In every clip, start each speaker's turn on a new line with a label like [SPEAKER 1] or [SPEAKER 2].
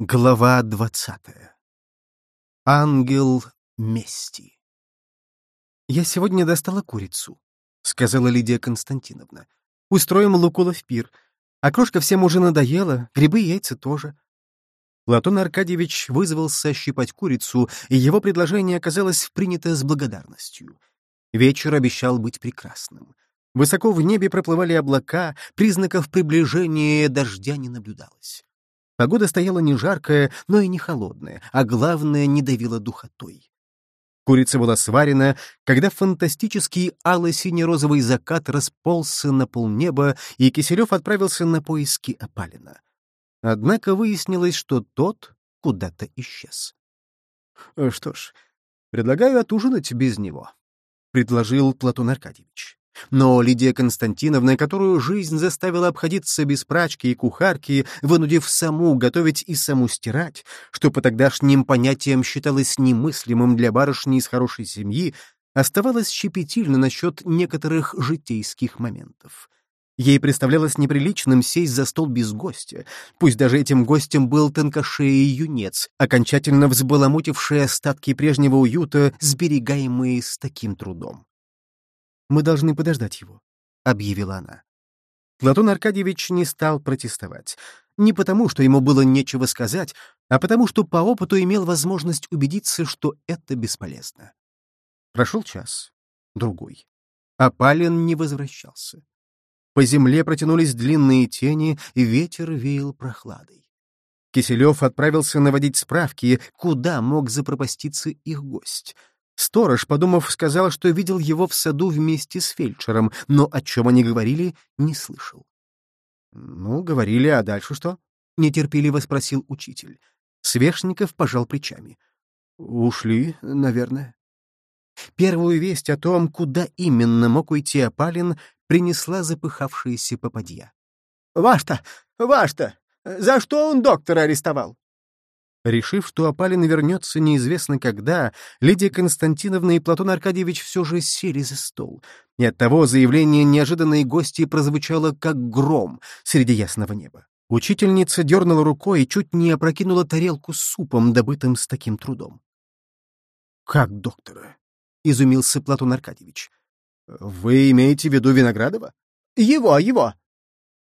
[SPEAKER 1] Глава двадцатая. Ангел мести. «Я сегодня достала курицу», — сказала Лидия Константиновна. «Устроим Лукулов пир. А крошка всем уже надоела, грибы и яйца тоже». Платон Аркадьевич вызвался щипать курицу, и его предложение оказалось принято с благодарностью. Вечер обещал быть прекрасным. Высоко в небе проплывали облака, признаков приближения дождя не наблюдалось. Погода стояла не жаркая, но и не холодная, а главное, не давила духотой. Курица была сварена, когда фантастический алый-сине-розовый закат расползся на полнеба, и Киселев отправился на поиски опалина. Однако выяснилось, что тот куда-то исчез. «Э, «Что ж, предлагаю отужинать без него», — предложил Платон Аркадьевич. Но Лидия Константиновна, которую жизнь заставила обходиться без прачки и кухарки, вынудив саму готовить и саму стирать, что по тогдашним понятиям считалось немыслимым для барышни из хорошей семьи, оставалась щепетильна насчет некоторых житейских моментов. Ей представлялось неприличным сесть за стол без гостя, пусть даже этим гостем был тонкошеий юнец, окончательно взбаламутивший остатки прежнего уюта, сберегаемые с таким трудом. Мы должны подождать его», — объявила она. Платон Аркадьевич не стал протестовать. Не потому, что ему было нечего сказать, а потому, что по опыту имел возможность убедиться, что это бесполезно. Прошел час, другой. А Палин не возвращался. По земле протянулись длинные тени, и ветер веял прохладой. Киселев отправился наводить справки, куда мог запропаститься их гость — Сторож, подумав, сказал, что видел его в саду вместе с фельдшером, но о чем они говорили, не слышал. «Ну, говорили, а дальше что?» — нетерпеливо спросил учитель. Свешников пожал плечами. «Ушли, наверное». Первую весть о том, куда именно мог уйти Апалин, принесла запыхавшаяся попадья.
[SPEAKER 2] «Ваш-то! Ваш-то! За что он доктора арестовал?»
[SPEAKER 1] Решив, что Апалин вернется неизвестно когда, Лидия Константиновна и Платон Аркадьевич все же сели за стол. И оттого заявление неожиданной гости прозвучало как гром среди ясного неба. Учительница дернула рукой и чуть не опрокинула тарелку с супом, добытым с таким трудом. «Как доктора?» — изумился Платон Аркадьевич. «Вы имеете в виду Виноградова?»
[SPEAKER 2] «Его, его!»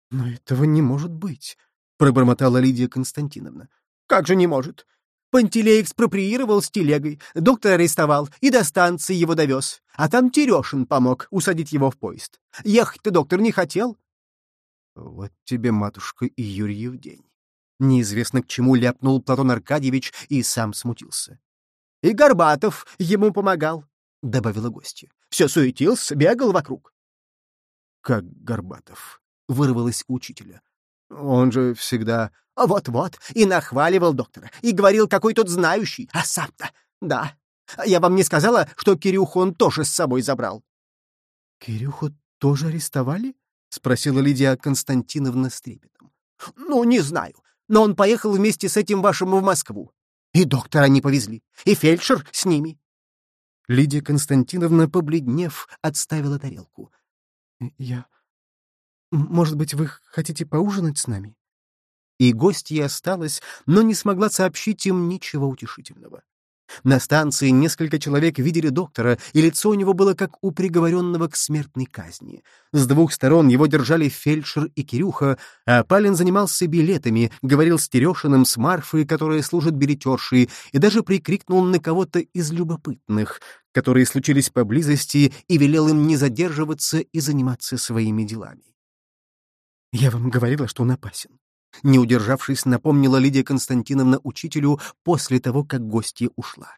[SPEAKER 1] «Но этого не может быть», — пробормотала Лидия Константиновна.
[SPEAKER 2] Как же не может? Пантелей экспроприировал с телегой, доктор арестовал и до станции его довез. А там Терешин помог усадить его в поезд. Ехать-то доктор не хотел.
[SPEAKER 1] Вот тебе, матушка, и Юрьев день. Неизвестно к чему ляпнул Платон Аркадьевич и сам смутился.
[SPEAKER 2] — И Горбатов ему помогал, — добавила гостья. Все суетился, бегал вокруг.
[SPEAKER 1] — Как Горбатов? — вырвалось учителя. Он же всегда...
[SPEAKER 2] Вот-вот, и нахваливал доктора, и говорил, какой тот знающий, а сам-то... Да, я вам не сказала, что Кирюху он тоже с собой забрал.
[SPEAKER 1] — Кирюху тоже арестовали? — спросила Лидия Константиновна с трепетом.
[SPEAKER 2] — Ну, не знаю, но он поехал вместе с этим вашим в Москву. И доктора они повезли, и фельдшер с ними.
[SPEAKER 1] Лидия Константиновна, побледнев, отставила тарелку. — Я... Может быть, вы хотите поужинать с нами?» И гостья осталась, но не смогла сообщить им ничего утешительного. На станции несколько человек видели доктора, и лицо у него было как у приговоренного к смертной казни. С двух сторон его держали фельдшер и Кирюха, а Палин занимался билетами, говорил с Терешиным, с Марфой, которая служит билетершей, и даже прикрикнул на кого-то из любопытных, которые случились поблизости, и велел им не задерживаться и заниматься своими делами. «Я вам говорила, что он опасен». Не удержавшись, напомнила Лидия Константиновна учителю после того, как гостья ушла.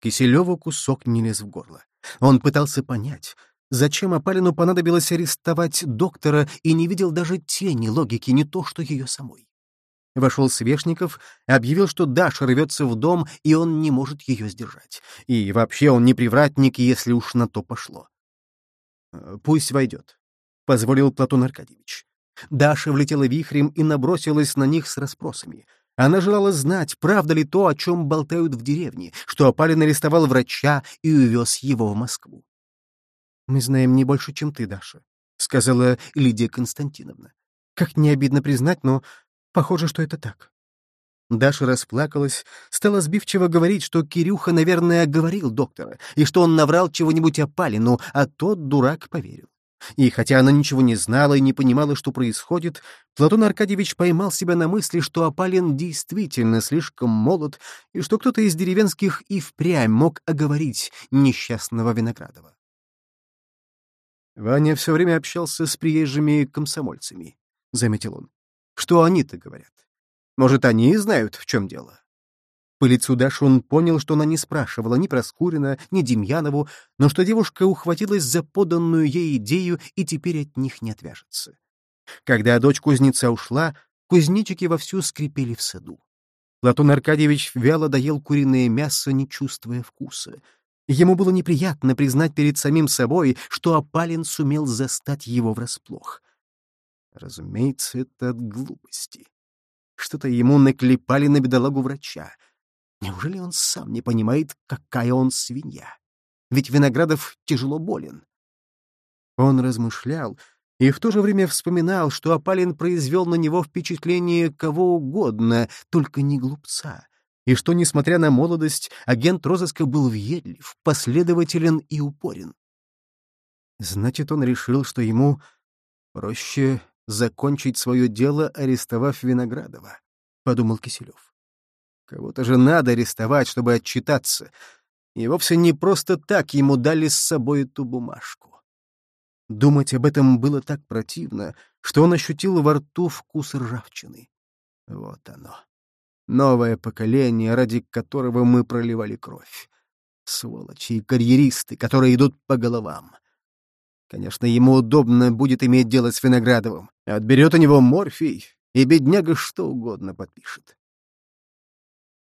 [SPEAKER 1] Киселеву кусок не лез в горло. Он пытался понять, зачем Апалину понадобилось арестовать доктора и не видел даже тени логики, не то что ее самой. Вошел Свешников, объявил, что Даша рвется в дом, и он не может ее сдержать. И вообще он не привратник, если уж на то пошло. «Э, «Пусть войдет», позволил Платон Аркадьевич. Даша влетела вихрем и набросилась на них с расспросами. Она желала знать, правда ли то, о чем болтают в деревне, что Апалин арестовал врача и увез его в Москву. «Мы знаем не больше, чем ты, Даша», — сказала Лидия Константиновна. «Как не обидно признать, но похоже, что это так». Даша расплакалась, стала сбивчиво говорить, что Кирюха, наверное, оговорил доктора, и что он наврал чего-нибудь о а тот дурак поверил. И хотя она ничего не знала и не понимала, что происходит, Платон Аркадьевич поймал себя на мысли, что Апалин действительно слишком молод, и что кто-то из деревенских и впрямь мог оговорить несчастного Виноградова. Ваня все время общался с приезжими комсомольцами, — заметил он. Что они-то говорят? Может, они знают, в чем дело? По лицу Даши он понял, что она не спрашивала ни про Скурина, ни Демьянову, но что девушка ухватилась за поданную ей идею и теперь от них не отвяжется. Когда дочь кузнеца ушла, кузнечики вовсю скрипели в саду. Платон Аркадьевич вяло доел куриное мясо, не чувствуя вкуса. Ему было неприятно признать перед самим собой, что Апалин сумел застать его врасплох. Разумеется, это от глупости. Что-то ему наклепали на бедолагу врача — Неужели он сам не понимает, какая он свинья? Ведь Виноградов тяжело болен. Он размышлял и в то же время вспоминал, что Апалин произвел на него впечатление кого угодно, только не глупца, и что, несмотря на молодость, агент розыска был въедлив, последователен и упорен. Значит, он решил, что ему проще закончить свое дело, арестовав Виноградова, — подумал Киселев. Кого-то же надо арестовать, чтобы отчитаться. И вовсе не просто так ему дали с собой эту бумажку. Думать об этом было так противно, что он ощутил во рту вкус ржавчины. Вот оно. Новое поколение, ради которого мы проливали кровь. Сволочи и карьеристы, которые идут по головам. Конечно, ему удобно будет иметь дело с Виноградовым. Отберет у него морфий, и бедняга что угодно подпишет.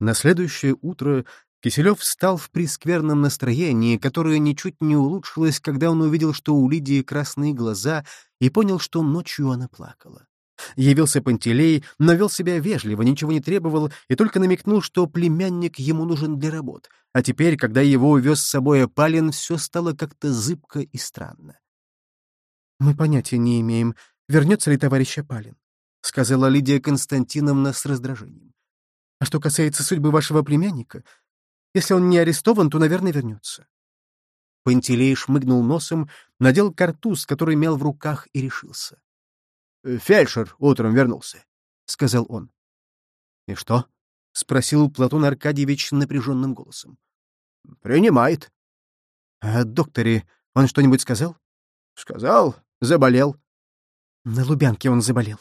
[SPEAKER 1] На следующее утро Киселев встал в прескверном настроении, которое ничуть не улучшилось, когда он увидел, что у Лидии красные глаза, и понял, что ночью она плакала. Явился Пантелей, но вел себя вежливо, ничего не требовал и только намекнул, что племянник ему нужен для работ. А теперь, когда его увез с собой Апалин, все стало как-то зыбко и странно. «Мы понятия не имеем, вернется ли товарищ Апалин», — сказала Лидия Константиновна с раздражением. А что касается судьбы вашего племянника, если он не арестован, то, наверное, вернется. Пантелей шмыгнул носом, надел картуз, который имел в руках, и решился. «Э, — Фельдшер утром вернулся, — сказал он. — И что? — спросил Платон Аркадьевич напряженным голосом. — Принимает. — А докторе он что-нибудь сказал? — Сказал. Заболел. — На Лубянке он заболел.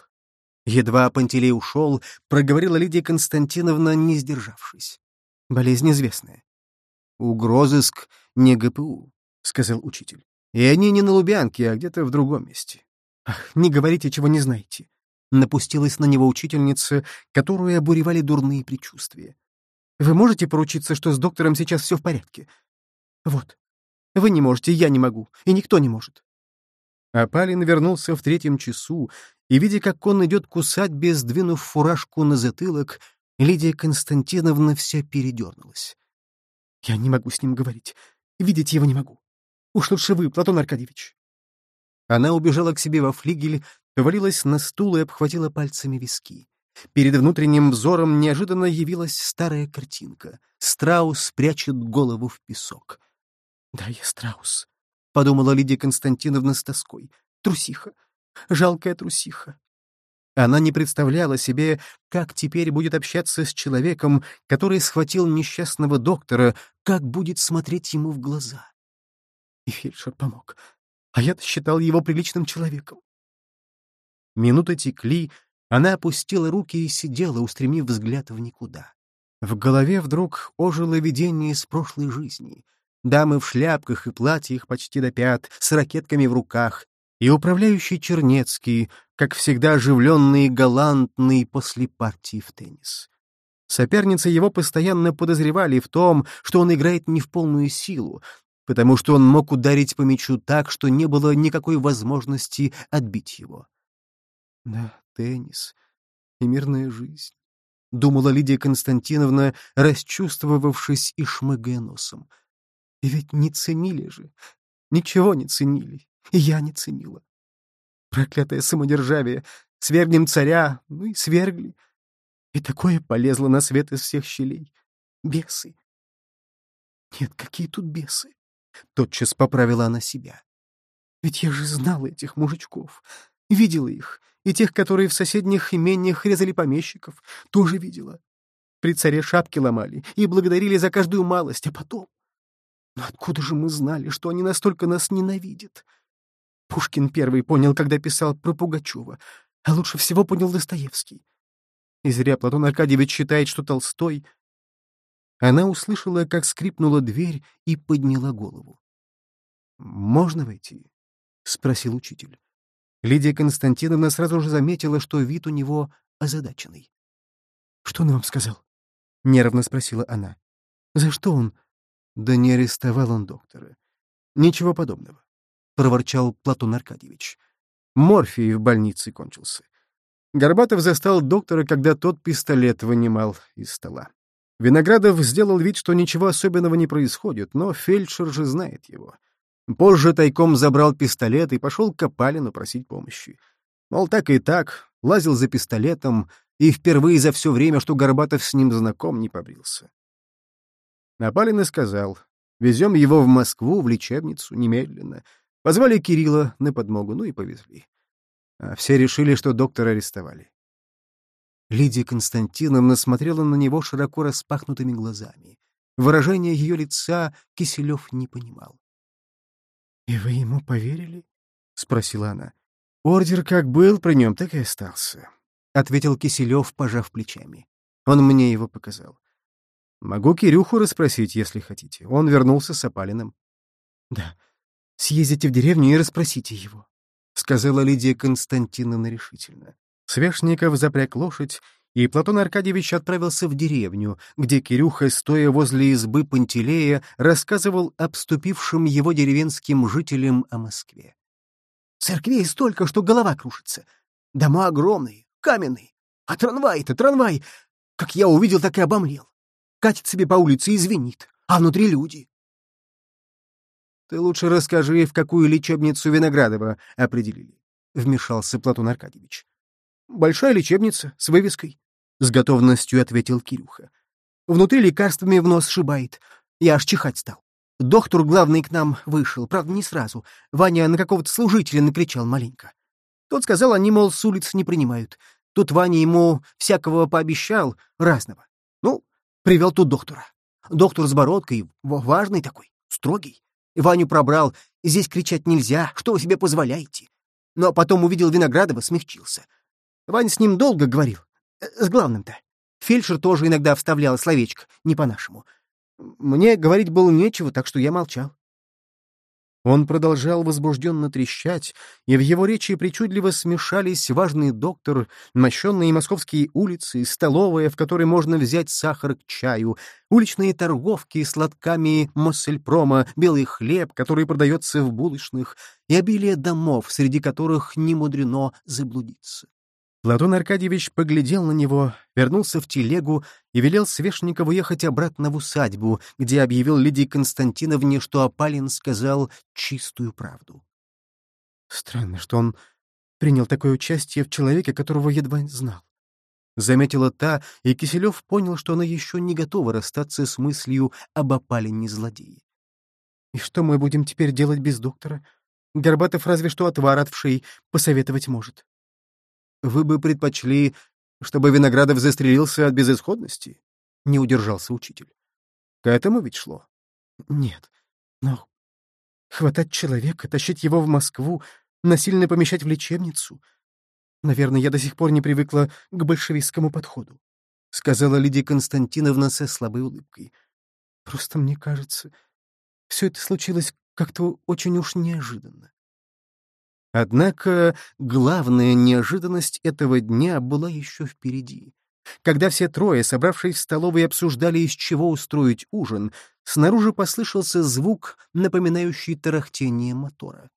[SPEAKER 1] Едва Пантелей ушел, проговорила Лидия Константиновна, не сдержавшись. Болезнь известная. «Угрозыск не ГПУ», — сказал учитель. «И они не на Лубянке, а где-то в другом месте». «Ах, не говорите, чего не знаете», — напустилась на него учительница, которую обуревали дурные предчувствия. «Вы можете поручиться, что с доктором сейчас все в порядке?» «Вот. Вы не можете, я не могу, и никто не может». А Палин вернулся в третьем часу и, видя, как он идет кусать, без сдвинув фуражку на затылок, Лидия Константиновна вся передернулась. «Я не могу с ним говорить. Видеть его не могу. Уж лучше вы, Платон Аркадьевич». Она убежала к себе во флигель, повалилась на стул и обхватила пальцами виски. Перед внутренним взором неожиданно явилась старая картинка. Страус прячет голову в песок. «Да, я страус», — подумала Лидия Константиновна с тоской. «Трусиха. Жалкая трусиха. Она не представляла себе, как теперь будет общаться с человеком, который схватил несчастного доктора, как будет смотреть ему в глаза. И фельдшер помог. А я-то считал его приличным человеком. Минуты текли, она опустила руки и сидела, устремив взгляд в никуда. В голове вдруг ожило видение из прошлой жизни. Дамы в шляпках и платьях почти до пят, с ракетками в руках, и управляющий Чернецкий, как всегда оживленный и галантный после партии в теннис. Соперницы его постоянно подозревали в том, что он играет не в полную силу, потому что он мог ударить по мячу так, что не было никакой возможности отбить его. Да, теннис и мирная жизнь, — думала Лидия Константиновна, расчувствовавшись и шмыгая носом. И ведь не ценили же, ничего не ценили. И я не ценила. Проклятое самодержавие. Свергнем царя, ну и свергли. И такое полезло на свет из всех щелей. Бесы. Нет, какие тут бесы? Тотчас поправила она себя. Ведь я же знала этих мужичков. Видела их. И тех, которые в соседних имениях резали помещиков, тоже видела. При царе шапки ломали и благодарили за каждую малость, а потом... Но откуда же мы знали, что они настолько нас ненавидят? Пушкин первый понял, когда писал про Пугачева, а лучше всего понял Достоевский. И зря Платон Аркадьевич считает, что Толстой... Она услышала, как скрипнула дверь и подняла голову. «Можно войти?» — спросил учитель. Лидия Константиновна сразу же заметила, что вид у него озадаченный. «Что он вам сказал?» — нервно спросила она. «За что он?» «Да не арестовал он доктора. Ничего подобного», — проворчал Платон Аркадьевич. «Морфий в больнице кончился. Горбатов застал доктора, когда тот пистолет вынимал из стола. Виноградов сделал вид, что ничего особенного не происходит, но фельдшер же знает его. Позже тайком забрал пистолет и пошел к Опалину просить помощи. Мол, так и так, лазил за пистолетом, и впервые за все время, что Горбатов с ним знаком, не побрился. Опалин и сказал, везем его в Москву, в лечебницу, немедленно. Позвали Кирилла на подмогу, ну и повезли а все решили, что доктора арестовали. Лидия Константиновна смотрела на него широко распахнутыми глазами. Выражение ее лица Киселев не понимал. «И вы ему поверили?» — спросила она. «Ордер как был при нем, так и остался», — ответил Киселев, пожав плечами. Он мне его показал. «Могу Кирюху расспросить, если хотите. Он вернулся с Опалиным». «Да, съездите в деревню и расспросите его», — сказала Лидия Константиновна решительно. Свешников запряг лошадь, и Платон Аркадьевич отправился в деревню, где Кирюха, стоя возле избы Пантелея, рассказывал обступившим его деревенским жителям о Москве. «Церквей столько, что голова крушится. Дома огромные, каменные. А трамвай-то, трамвай! Как я увидел, так и обомлел. Катит себе по улице и звенит, а внутри люди. Ты лучше расскажи, в какую лечебницу Виноградова определили, — вмешался Платон Аркадьевич. Большая лечебница, с вывеской, — с готовностью ответил Кирюха. Внутри лекарствами в нос шибает. Я аж чихать стал. Доктор главный к нам вышел, правда, не сразу. Ваня на какого-то служителя накричал маленько. Тот сказал, они, мол, с улиц не принимают. Тут Ваня ему всякого пообещал, разного. Ну, привел тут доктора. Доктор с бородкой, важный такой, строгий. Ваню пробрал. Здесь кричать нельзя. Что вы себе позволяете? Но потом увидел Виноградова, смягчился. Ваня с ним долго говорил. Э, с главным-то. Фельдшер тоже иногда вставлял словечко, не по-нашему. Мне говорить было нечего, так что я молчал. Он продолжал возбужденно трещать, и в его речи причудливо смешались важный доктор, мощенные московские улицы, столовая, в которой можно взять сахар к чаю, уличные торговки с лотками Моссельпрома, белый хлеб, который продается в булочных, и обилие домов, среди которых не мудрено заблудиться. Платон Аркадьевич поглядел на него, вернулся в телегу и велел Свешникову ехать обратно в усадьбу, где объявил Лидии Константиновне, что Апалин сказал чистую правду. Странно, что он принял такое участие в человеке, которого едва знал. Заметила та, и Киселев понял, что она еще не готова расстаться с мыслью об опалине злодеи. «И что мы будем теперь делать без доктора? Горбатов разве что отвар от вшей посоветовать может». Вы бы предпочли, чтобы Виноградов застрелился от безысходности? Не удержался учитель. К этому ведь шло? Нет, но хватать человека, тащить его в Москву, насильно помещать в лечебницу. Наверное, я до сих пор не привыкла к большевистскому подходу, — сказала Лидия Константиновна со слабой улыбкой. Просто мне кажется, все это случилось как-то очень уж неожиданно. Однако главная неожиданность этого дня была еще впереди. Когда все трое, собравшись в столовой, обсуждали, из чего устроить ужин, снаружи послышался звук, напоминающий тарахтение мотора.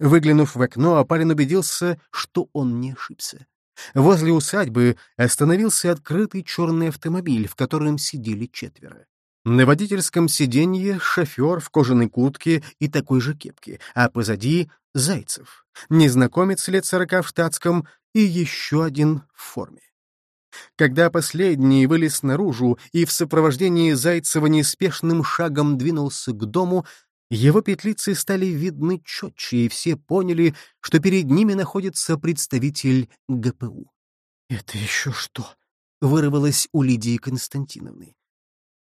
[SPEAKER 1] Выглянув в окно, Апарин убедился, что он не ошибся. Возле усадьбы остановился открытый черный автомобиль, в котором сидели четверо. На водительском сиденье шофер в кожаной куртке и такой же кепке, а позади — Зайцев, незнакомец лет сорока в штатском и еще один в форме. Когда последний вылез наружу и в сопровождении Зайцева неспешным шагом двинулся к дому, его петлицы стали видны четче, и все поняли, что перед ними находится представитель ГПУ.
[SPEAKER 2] «Это еще что?»
[SPEAKER 1] — вырвалось у Лидии Константиновны.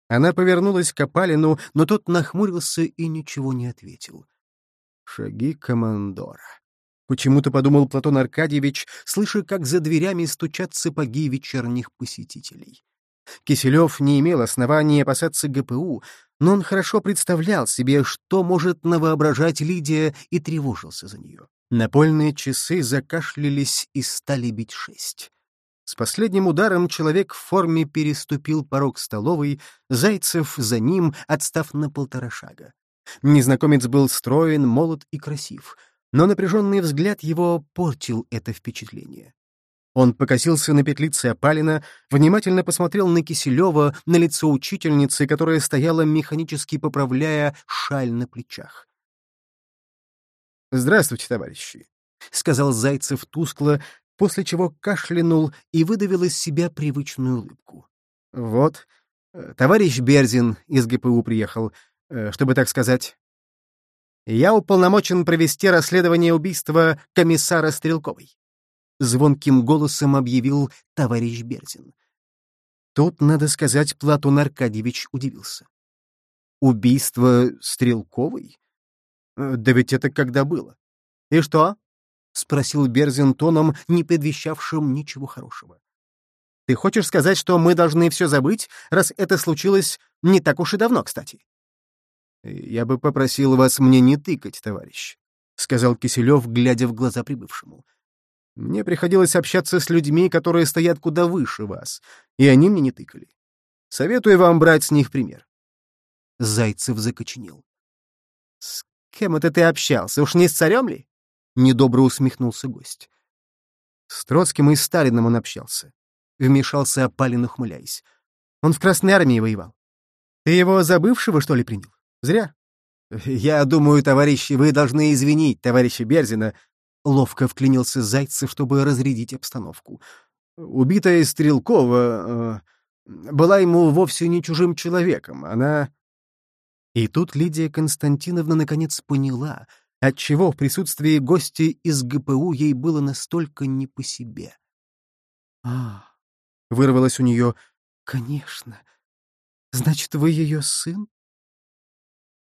[SPEAKER 1] Она повернулась к Апалину, но тот нахмурился и ничего не ответил. Шаги командора. Почему-то подумал Платон Аркадьевич, слыша, как за дверями стучат сапоги вечерних посетителей. Киселев не имел основания опасаться ГПУ, но он хорошо представлял себе, что может навоображать Лидия, и тревожился за нее. Напольные часы закашлялись и стали бить шесть. С последним ударом человек в форме переступил порог столовой, Зайцев за ним, отстав на полтора шага. Незнакомец был строен, молод и красив, но напряженный взгляд его портил это впечатление. Он покосился на петлице опалина, внимательно посмотрел на Киселева, на лицо учительницы, которая стояла, механически поправляя шаль на плечах. «Здравствуйте, товарищи», — сказал Зайцев тускло, после чего кашлянул и выдавил из себя привычную улыбку. «Вот, э, товарищ Берзин из ГПУ приехал, э, чтобы так сказать. Я уполномочен провести расследование убийства комиссара Стрелковой», — звонким голосом объявил товарищ Берзин. Тут, надо сказать, Платон Аркадьевич удивился. «Убийство Стрелковой? Э, да ведь это когда было? И что?» — спросил Берзин тоном, не предвещавшим ничего хорошего. «Ты хочешь сказать, что мы должны все забыть, раз это случилось не так уж и давно, кстати?» «Я бы попросил вас мне не тыкать, товарищ», — сказал Киселев, глядя в глаза прибывшему. «Мне приходилось общаться с людьми, которые стоят куда выше вас, и они мне не тыкали. Советую вам брать с них пример». Зайцев закоченел. «С кем это ты общался? Уж не с царем ли?» Недобро усмехнулся гость. С Троцким и Сталиным он общался. Вмешался Апалин, ухмыляясь. Он в Красной Армии воевал. Ты его забывшего, что ли, принял? Зря. Я думаю, товарищи, вы должны извинить товарища Берзина. Ловко вклинился Зайцев, чтобы разрядить обстановку. Убитая Стрелкова э, была ему вовсе не чужим человеком. Она... И тут Лидия Константиновна наконец поняла — отчего в присутствии гостей из ГПУ ей было настолько не по себе. «А, — вырвалось у нее, — конечно. Значит, вы ее сын?»